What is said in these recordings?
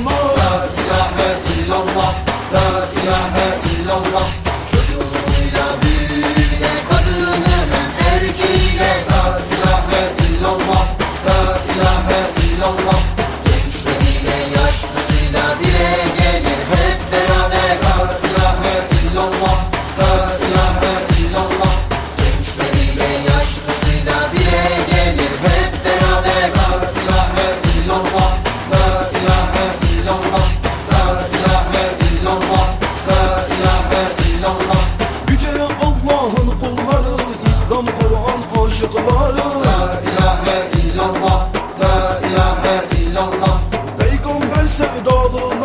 more. la ilahe illallah Peygamber sevdalı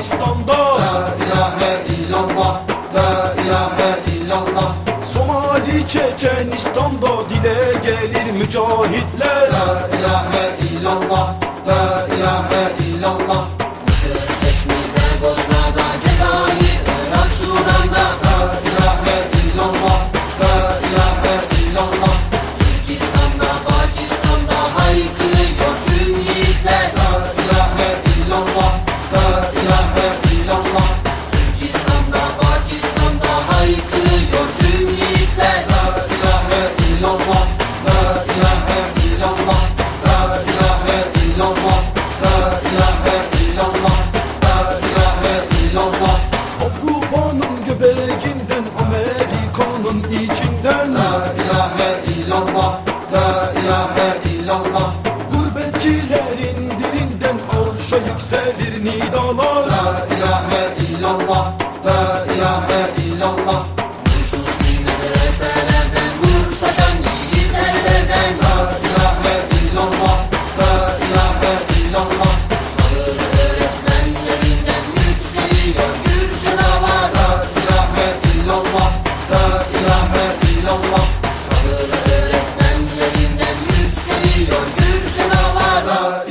Pakistan'da La ilahe illallah La ilahe illallah. Somali Çeçenistan'da dile gelir mücahitler. La ilahe illallah La ilahe illallah illallah Gurbetçilerin dilinden arşa yükselir nidalar. La ilahe illallah La ilahe illallah